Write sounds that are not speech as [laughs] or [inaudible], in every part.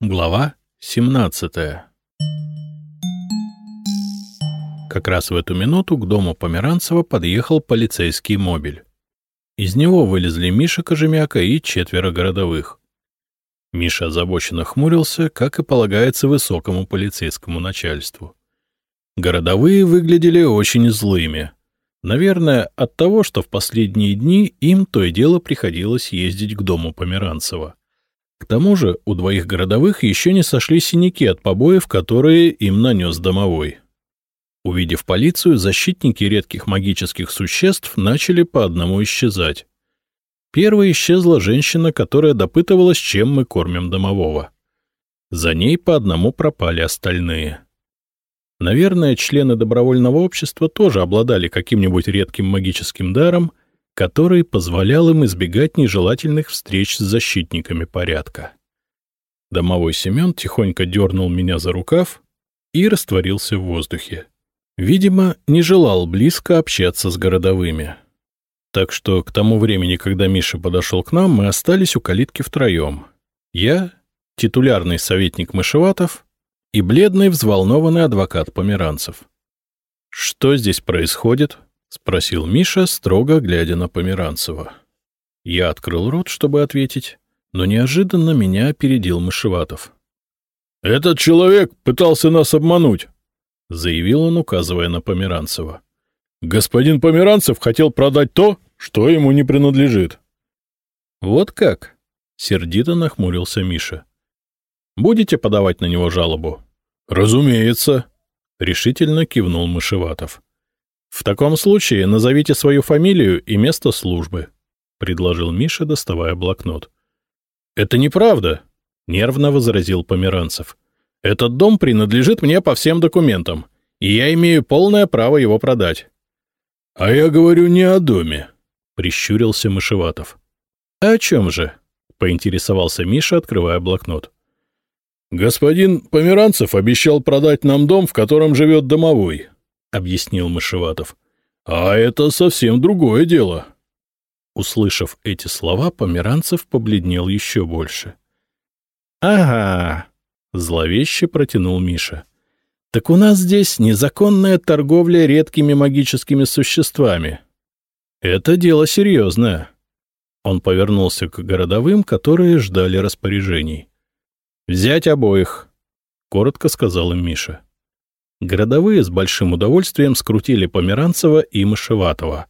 Глава 17 Как раз в эту минуту к дому Померанцева подъехал полицейский мобиль. Из него вылезли Миша Кожемяка и четверо городовых. Миша озабоченно хмурился, как и полагается высокому полицейскому начальству. Городовые выглядели очень злыми. Наверное, от того, что в последние дни им то и дело приходилось ездить к дому Померанцева. К тому же у двоих городовых еще не сошли синяки от побоев, которые им нанес домовой. Увидев полицию, защитники редких магических существ начали по одному исчезать. Первой исчезла женщина, которая допытывалась, чем мы кормим домового. За ней по одному пропали остальные. Наверное, члены добровольного общества тоже обладали каким-нибудь редким магическим даром, который позволял им избегать нежелательных встреч с защитниками порядка. Домовой Семен тихонько дернул меня за рукав и растворился в воздухе. Видимо, не желал близко общаться с городовыми. Так что к тому времени, когда Миша подошел к нам, мы остались у калитки втроем. Я, титулярный советник Мышеватов и бледный взволнованный адвокат Померанцев. «Что здесь происходит?» — спросил Миша, строго глядя на Померанцева. Я открыл рот, чтобы ответить, но неожиданно меня опередил Мышеватов. «Этот человек пытался нас обмануть», — заявил он, указывая на Померанцева. «Господин Померанцев хотел продать то, что ему не принадлежит». «Вот как?» — сердито нахмурился Миша. «Будете подавать на него жалобу?» «Разумеется», — решительно кивнул Мышеватов. «В таком случае назовите свою фамилию и место службы», — предложил Миша, доставая блокнот. «Это неправда», — нервно возразил Померанцев. «Этот дом принадлежит мне по всем документам, и я имею полное право его продать». «А я говорю не о доме», — прищурился Мышеватов. «А о чем же?» — поинтересовался Миша, открывая блокнот. «Господин Померанцев обещал продать нам дом, в котором живет домовой», — объяснил Мышеватов. «А это совсем другое дело». Услышав эти слова, Померанцев побледнел еще больше. «Ага», — зловеще протянул Миша. «Так у нас здесь незаконная торговля редкими магическими существами. Это дело серьезное». Он повернулся к городовым, которые ждали распоряжений. «Взять обоих», — коротко сказал им Миша. Городовые с большим удовольствием скрутили Померанцева и Мышеватова.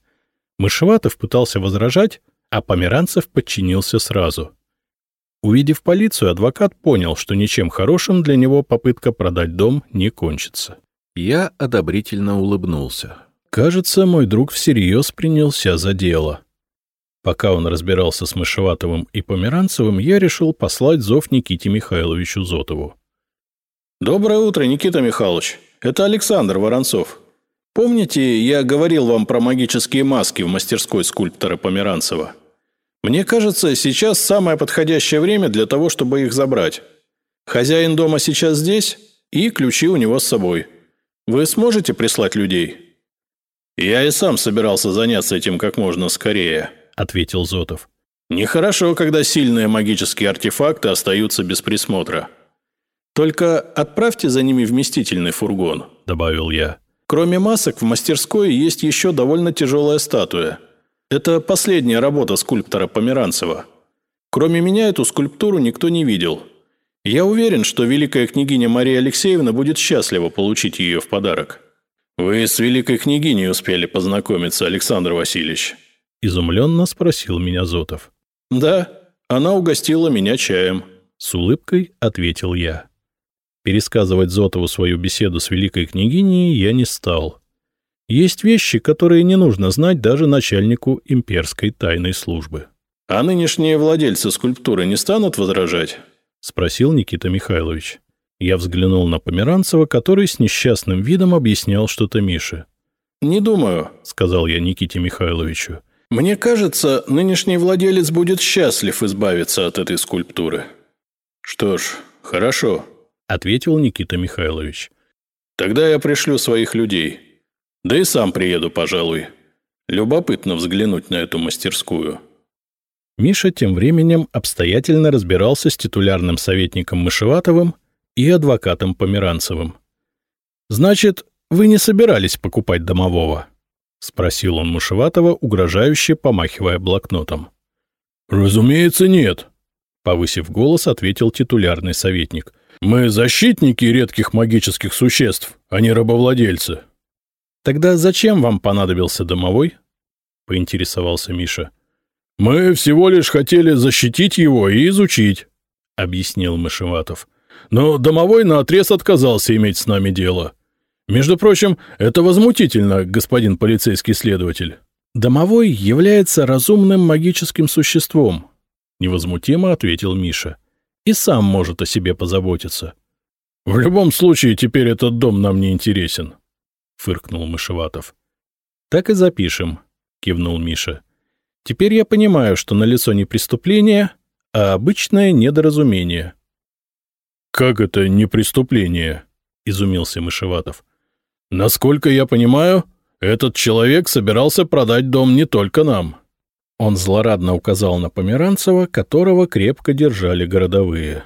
Мышеватов пытался возражать, а Померанцев подчинился сразу. Увидев полицию, адвокат понял, что ничем хорошим для него попытка продать дом не кончится. Я одобрительно улыбнулся. Кажется, мой друг всерьез принялся за дело. Пока он разбирался с Мышеватовым и Померанцевым, я решил послать зов Никите Михайловичу Зотову. «Доброе утро, Никита Михайлович. Это Александр Воронцов. Помните, я говорил вам про магические маски в мастерской скульптора Померанцева? Мне кажется, сейчас самое подходящее время для того, чтобы их забрать. Хозяин дома сейчас здесь, и ключи у него с собой. Вы сможете прислать людей?» «Я и сам собирался заняться этим как можно скорее», — ответил Зотов. «Нехорошо, когда сильные магические артефакты остаются без присмотра. Только отправьте за ними вместительный фургон», — добавил я. «Кроме масок, в мастерской есть еще довольно тяжелая статуя. Это последняя работа скульптора Померанцева. Кроме меня эту скульптуру никто не видел. Я уверен, что великая княгиня Мария Алексеевна будет счастлива получить ее в подарок». «Вы с великой княгиней успели познакомиться, Александр Васильевич», Изумленно спросил меня Зотов. «Да, она угостила меня чаем», — с улыбкой ответил я. Пересказывать Зотову свою беседу с великой княгиней я не стал. Есть вещи, которые не нужно знать даже начальнику имперской тайной службы. «А нынешние владельцы скульптуры не станут возражать?» — спросил Никита Михайлович. Я взглянул на Померанцева, который с несчастным видом объяснял что-то Мише. «Не думаю», — сказал я Никите Михайловичу. Мне кажется, нынешний владелец будет счастлив избавиться от этой скульптуры. Что ж, хорошо, ответил Никита Михайлович. Тогда я пришлю своих людей. Да и сам приеду, пожалуй. Любопытно взглянуть на эту мастерскую. Миша тем временем обстоятельно разбирался с титулярным советником Мышеватовым и адвокатом Померанцевым. — Значит, вы не собирались покупать домового? — спросил он Мышеватова, угрожающе помахивая блокнотом. — Разумеется, нет, — повысив голос, ответил титулярный советник. — Мы защитники редких магических существ, а не рабовладельцы. — Тогда зачем вам понадобился домовой? — поинтересовался Миша. — «Мы всего лишь хотели защитить его и изучить», — объяснил Мышеватов. «Но домовой наотрез отказался иметь с нами дело. Между прочим, это возмутительно, господин полицейский следователь». «Домовой является разумным магическим существом», — невозмутимо ответил Миша. «И сам может о себе позаботиться». «В любом случае, теперь этот дом нам не интересен», — фыркнул Мышеватов. «Так и запишем», — кивнул Миша. Теперь я понимаю, что налицо не преступление, а обычное недоразумение. — Как это не преступление? — изумился Мышеватов. — Насколько я понимаю, этот человек собирался продать дом не только нам. Он злорадно указал на Померанцева, которого крепко держали городовые.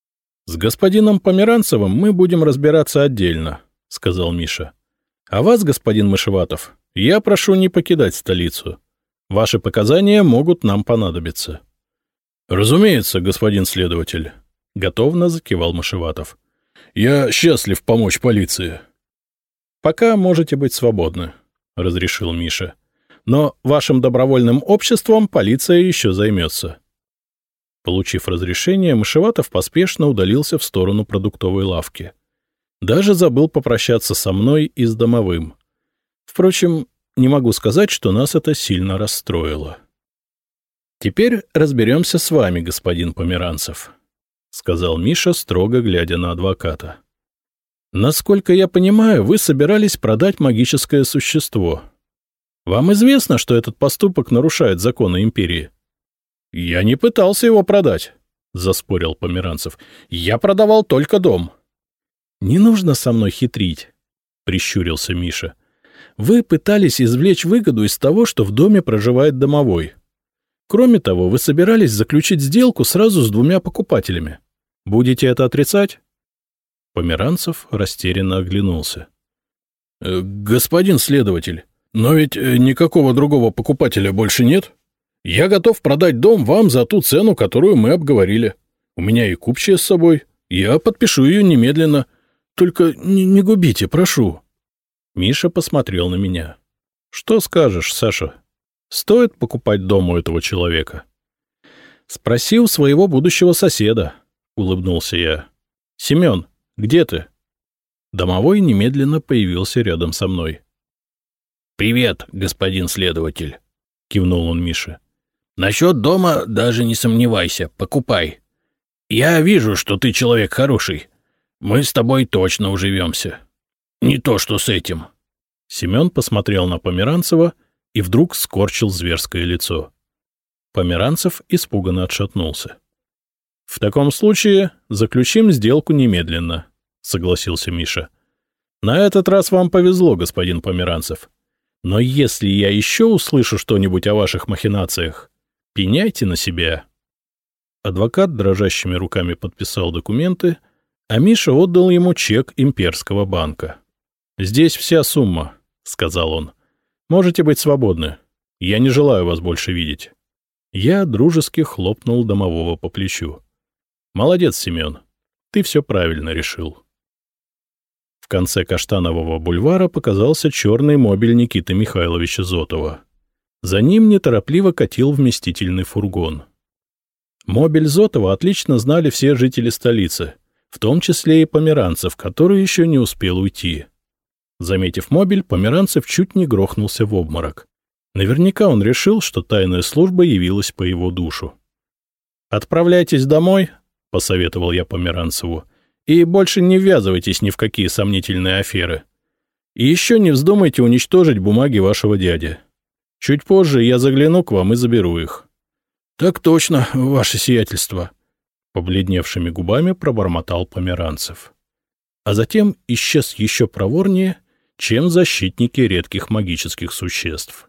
— С господином Померанцевым мы будем разбираться отдельно, — сказал Миша. — А вас, господин Мышеватов, я прошу не покидать столицу. — Ваши показания могут нам понадобиться. — Разумеется, господин следователь, — готовно закивал Машеватов. — Я счастлив помочь полиции. — Пока можете быть свободны, — разрешил Миша. — Но вашим добровольным обществом полиция еще займется. Получив разрешение, Мышеватов поспешно удалился в сторону продуктовой лавки. Даже забыл попрощаться со мной и с домовым. Впрочем, не могу сказать, что нас это сильно расстроило. «Теперь разберемся с вами, господин Померанцев», — сказал Миша, строго глядя на адвоката. «Насколько я понимаю, вы собирались продать магическое существо. Вам известно, что этот поступок нарушает законы Империи?» «Я не пытался его продать», — заспорил Померанцев. «Я продавал только дом». «Не нужно со мной хитрить», — прищурился Миша. Вы пытались извлечь выгоду из того, что в доме проживает домовой. Кроме того, вы собирались заключить сделку сразу с двумя покупателями. Будете это отрицать? Померанцев растерянно оглянулся. «Э, — Господин следователь, но ведь э, никакого другого покупателя больше нет. Я готов продать дом вам за ту цену, которую мы обговорили. У меня и купчая с собой. Я подпишу ее немедленно. Только не, не губите, прошу. Миша посмотрел на меня. — Что скажешь, Саша? Стоит покупать дом у этого человека? — Спроси у своего будущего соседа, — улыбнулся я. — Семен, где ты? Домовой немедленно появился рядом со мной. — Привет, господин следователь, — кивнул он Мише. — Насчет дома даже не сомневайся, покупай. Я вижу, что ты человек хороший. Мы с тобой точно уживемся. Не то, что с этим. Семен посмотрел на Померанцева и вдруг скорчил зверское лицо. Померанцев испуганно отшатнулся. — В таком случае заключим сделку немедленно, — согласился Миша. — На этот раз вам повезло, господин Померанцев. Но если я еще услышу что-нибудь о ваших махинациях, пеняйте на себя. Адвокат дрожащими руками подписал документы, а Миша отдал ему чек имперского банка. «Здесь вся сумма», — сказал он. «Можете быть свободны. Я не желаю вас больше видеть». Я дружески хлопнул домового по плечу. «Молодец, Семен. Ты все правильно решил». Конце Каштанового бульвара показался черный мобиль Никиты Михайловича Зотова. За ним неторопливо катил вместительный фургон. Мобиль Зотова отлично знали все жители столицы, в том числе и померанцев, который еще не успел уйти. Заметив мобиль, Померанцев чуть не грохнулся в обморок. Наверняка он решил, что тайная служба явилась по его душу. «Отправляйтесь домой», — посоветовал я Померанцеву, «и больше не ввязывайтесь ни в какие сомнительные аферы. И еще не вздумайте уничтожить бумаги вашего дяди. Чуть позже я загляну к вам и заберу их». «Так точно, ваше сиятельство», — побледневшими губами пробормотал Померанцев. А затем исчез еще проворнее — чем защитники редких магических существ.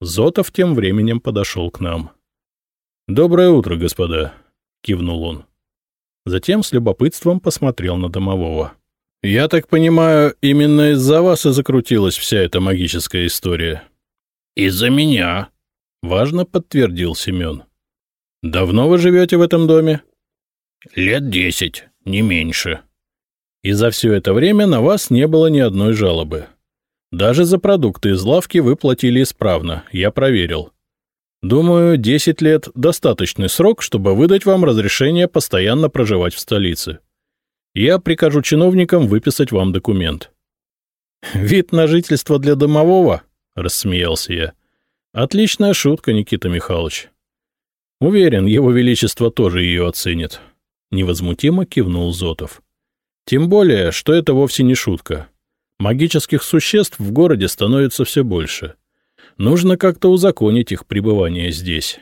Зотов тем временем подошел к нам. — Доброе утро, господа, — кивнул он. Затем с любопытством посмотрел на домового. — Я так понимаю, именно из-за вас и закрутилась вся эта магическая история. — Из-за меня, — важно подтвердил Семен. — Давно вы живете в этом доме? — Лет десять, не меньше. И за все это время на вас не было ни одной жалобы. Даже за продукты из лавки вы платили исправно, я проверил. Думаю, 10 лет — достаточный срок, чтобы выдать вам разрешение постоянно проживать в столице. Я прикажу чиновникам выписать вам документ. [laughs] — Вид на жительство для домового? — рассмеялся я. — Отличная шутка, Никита Михайлович. Уверен, его величество тоже ее оценит. Невозмутимо кивнул Зотов. Тем более, что это вовсе не шутка. Магических существ в городе становится все больше — Нужно как-то узаконить их пребывание здесь.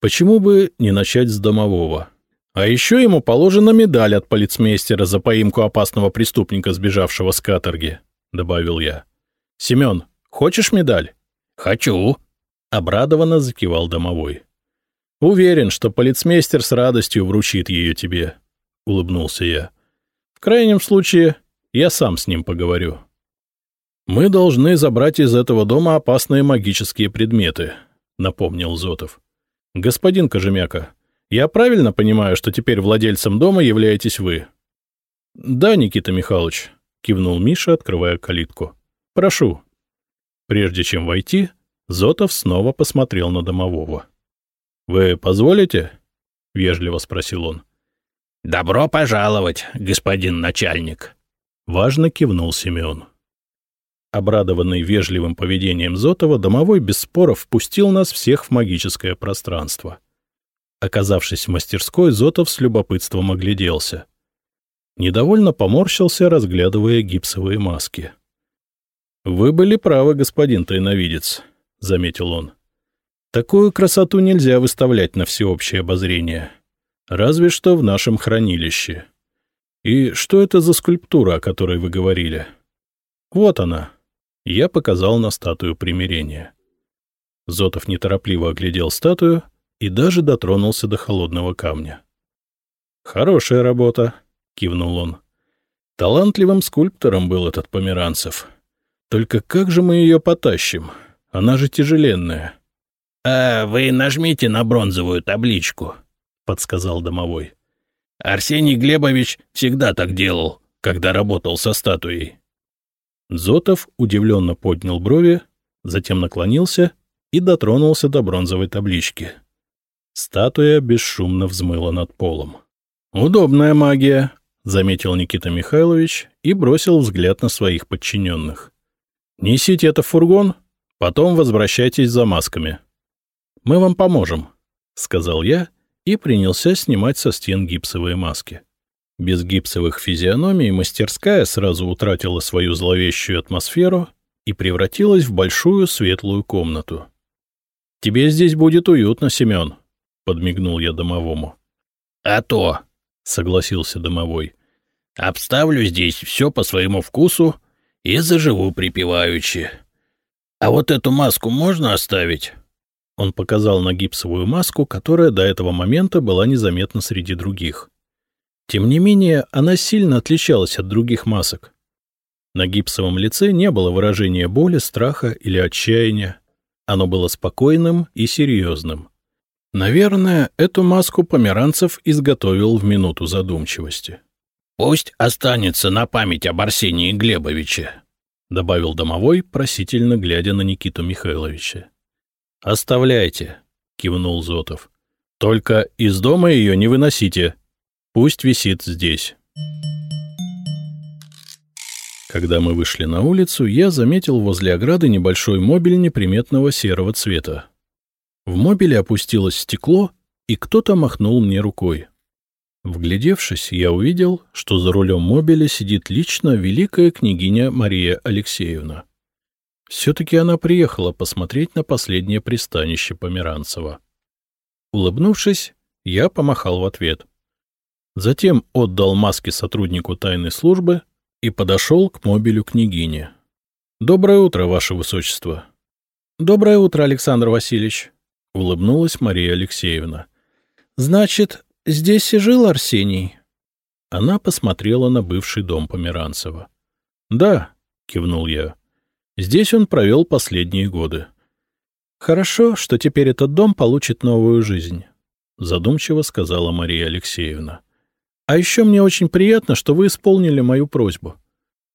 Почему бы не начать с домового? А еще ему положена медаль от полицмейстера за поимку опасного преступника, сбежавшего с каторги, — добавил я. — Семен, хочешь медаль? — Хочу, — обрадованно закивал домовой. — Уверен, что полицмейстер с радостью вручит ее тебе, — улыбнулся я. — В крайнем случае, я сам с ним поговорю. «Мы должны забрать из этого дома опасные магические предметы», — напомнил Зотов. «Господин Кожемяка, я правильно понимаю, что теперь владельцем дома являетесь вы?» «Да, Никита Михайлович», — кивнул Миша, открывая калитку. «Прошу». Прежде чем войти, Зотов снова посмотрел на домового. «Вы позволите?» — вежливо спросил он. «Добро пожаловать, господин начальник!» — важно кивнул Семен. Обрадованный вежливым поведением Зотова, домовой без споров впустил нас всех в магическое пространство. Оказавшись в мастерской, Зотов с любопытством огляделся. Недовольно поморщился, разглядывая гипсовые маски. — Вы были правы, господин тайновидец, — заметил он. — Такую красоту нельзя выставлять на всеобщее обозрение. Разве что в нашем хранилище. И что это за скульптура, о которой вы говорили? — Вот она, я показал на статую примирения. Зотов неторопливо оглядел статую и даже дотронулся до холодного камня. «Хорошая работа», — кивнул он. «Талантливым скульптором был этот Померанцев. Только как же мы ее потащим? Она же тяжеленная». «А вы нажмите на бронзовую табличку», — подсказал домовой. «Арсений Глебович всегда так делал, когда работал со статуей». Зотов удивленно поднял брови, затем наклонился и дотронулся до бронзовой таблички. Статуя бесшумно взмыла над полом. «Удобная магия», — заметил Никита Михайлович и бросил взгляд на своих подчиненных. «Несите это в фургон, потом возвращайтесь за масками». «Мы вам поможем», — сказал я и принялся снимать со стен гипсовые маски. Без гипсовых физиономий мастерская сразу утратила свою зловещую атмосферу и превратилась в большую светлую комнату. — Тебе здесь будет уютно, Семен, — подмигнул я домовому. — А то, — согласился домовой, — обставлю здесь все по своему вкусу и заживу припеваючи. А вот эту маску можно оставить? Он показал на гипсовую маску, которая до этого момента была незаметна среди других. Тем не менее, она сильно отличалась от других масок. На гипсовом лице не было выражения боли, страха или отчаяния. Оно было спокойным и серьезным. Наверное, эту маску Померанцев изготовил в минуту задумчивости. — Пусть останется на память об Арсении Глебовиче, — добавил домовой, просительно глядя на Никиту Михайловича. — Оставляйте, — кивнул Зотов. — Только из дома ее не выносите. — Пусть висит здесь. Когда мы вышли на улицу, я заметил возле ограды небольшой мобиль неприметного серого цвета. В мобиле опустилось стекло, и кто-то махнул мне рукой. Вглядевшись, я увидел, что за рулем мобиля сидит лично великая княгиня Мария Алексеевна. Все-таки она приехала посмотреть на последнее пристанище Померанцева. Улыбнувшись, я помахал в ответ — Затем отдал маски сотруднику тайной службы и подошел к мобилю княгини. — Доброе утро, ваше высочество. — Доброе утро, Александр Васильевич, — улыбнулась Мария Алексеевна. — Значит, здесь и жил Арсений? Она посмотрела на бывший дом Померанцева. — Да, — кивнул я. — Здесь он провел последние годы. — Хорошо, что теперь этот дом получит новую жизнь, — задумчиво сказала Мария Алексеевна. — А еще мне очень приятно, что вы исполнили мою просьбу.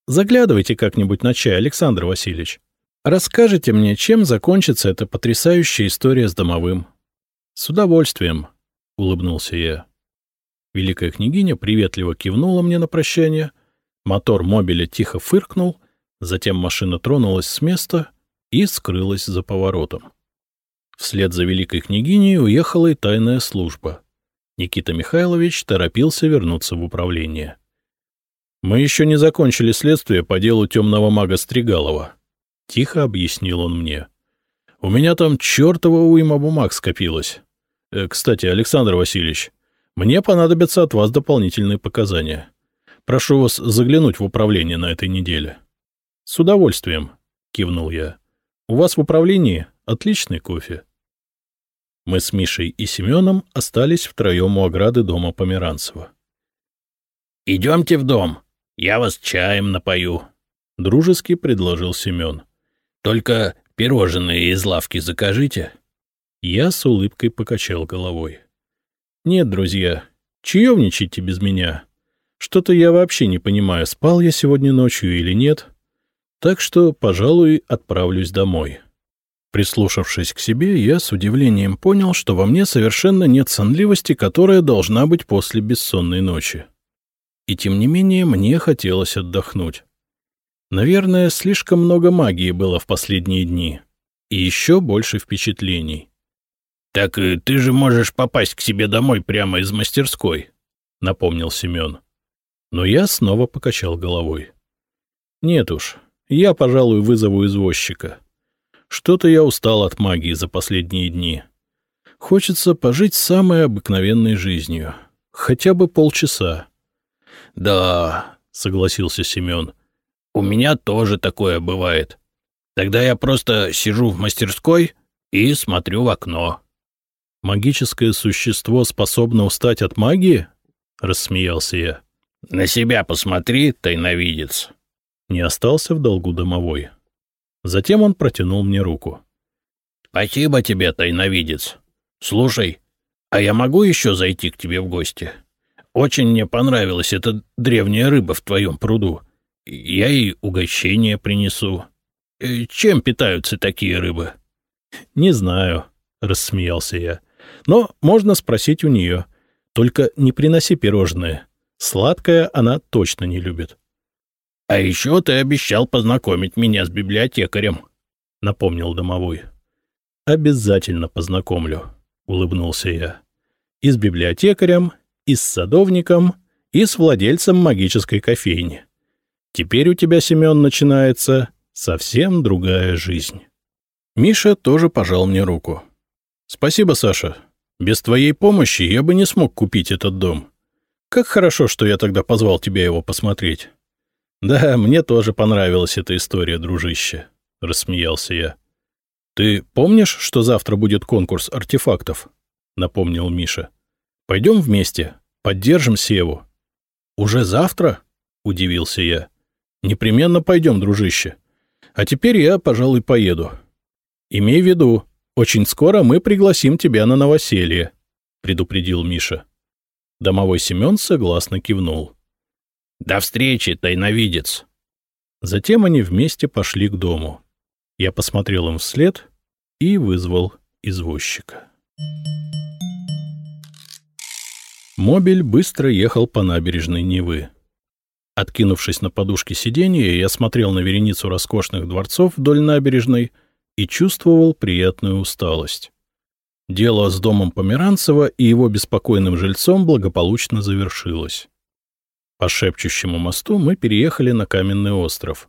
Заглядывайте как-нибудь на чай, Александр Васильевич. Расскажите мне, чем закончится эта потрясающая история с домовым. — С удовольствием, — улыбнулся я. Великая княгиня приветливо кивнула мне на прощание, мотор мобиля тихо фыркнул, затем машина тронулась с места и скрылась за поворотом. Вслед за великой княгиней уехала и тайная служба. Никита Михайлович торопился вернуться в управление. «Мы еще не закончили следствие по делу темного мага Стригалова», — тихо объяснил он мне. «У меня там чертова уйма бумаг скопилось. Э, кстати, Александр Васильевич, мне понадобятся от вас дополнительные показания. Прошу вас заглянуть в управление на этой неделе». «С удовольствием», — кивнул я. «У вас в управлении отличный кофе». Мы с Мишей и Семеном остались втроем у ограды дома Померанцева. — Идемте в дом, я вас чаем напою, — дружески предложил Семен. — Только пирожные из лавки закажите. Я с улыбкой покачал головой. — Нет, друзья, чаевничайте без меня. Что-то я вообще не понимаю, спал я сегодня ночью или нет. Так что, пожалуй, отправлюсь домой. — Прислушавшись к себе, я с удивлением понял, что во мне совершенно нет сонливости, которая должна быть после бессонной ночи. И тем не менее мне хотелось отдохнуть. Наверное, слишком много магии было в последние дни. И еще больше впечатлений. — Так э, ты же можешь попасть к себе домой прямо из мастерской, — напомнил Семен. Но я снова покачал головой. — Нет уж, я, пожалуй, вызову извозчика. Что-то я устал от магии за последние дни. Хочется пожить самой обыкновенной жизнью. Хотя бы полчаса. — Да, — согласился Семен, — у меня тоже такое бывает. Тогда я просто сижу в мастерской и смотрю в окно. — Магическое существо способно устать от магии? — рассмеялся я. — На себя посмотри, тайновидец. Не остался в долгу домовой. — Затем он протянул мне руку. — Спасибо тебе, тайновидец. Слушай, а я могу еще зайти к тебе в гости? Очень мне понравилась эта древняя рыба в твоем пруду. Я ей угощение принесу. Э, чем питаются такие рыбы? — Не знаю, — рассмеялся я. — Но можно спросить у нее. Только не приноси пирожные. Сладкое она точно не любит. — А еще ты обещал познакомить меня с библиотекарем, — напомнил домовой. — Обязательно познакомлю, — улыбнулся я. — И с библиотекарем, и с садовником, и с владельцем магической кофейни. Теперь у тебя, Семен, начинается совсем другая жизнь. Миша тоже пожал мне руку. — Спасибо, Саша. Без твоей помощи я бы не смог купить этот дом. Как хорошо, что я тогда позвал тебя его посмотреть. — Да, мне тоже понравилась эта история, дружище, — рассмеялся я. — Ты помнишь, что завтра будет конкурс артефактов? — напомнил Миша. — Пойдем вместе, поддержим Севу. — Уже завтра? — удивился я. — Непременно пойдем, дружище. А теперь я, пожалуй, поеду. Имей в виду, очень скоро мы пригласим тебя на новоселье, — предупредил Миша. Домовой Семен согласно кивнул. — до встречи, тайновидец. Затем они вместе пошли к дому. Я посмотрел им вслед и вызвал извозчика. Мобиль быстро ехал по набережной Невы. Откинувшись на подушке сиденья, я смотрел на вереницу роскошных дворцов вдоль набережной и чувствовал приятную усталость. Дело с домом Померанцева и его беспокойным жильцом благополучно завершилось. По шепчущему мосту мы переехали на каменный остров.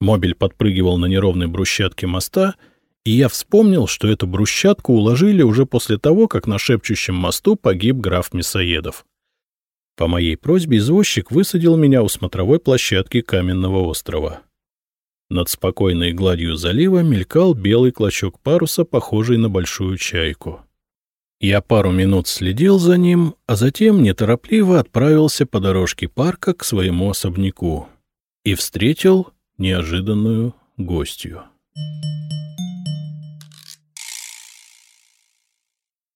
Мобиль подпрыгивал на неровной брусчатке моста, и я вспомнил, что эту брусчатку уложили уже после того, как на шепчущем мосту погиб граф Мясоедов. По моей просьбе извозчик высадил меня у смотровой площадки каменного острова. Над спокойной гладью залива мелькал белый клочок паруса, похожий на большую чайку. Я пару минут следил за ним, а затем неторопливо отправился по дорожке парка к своему особняку и встретил неожиданную гостью.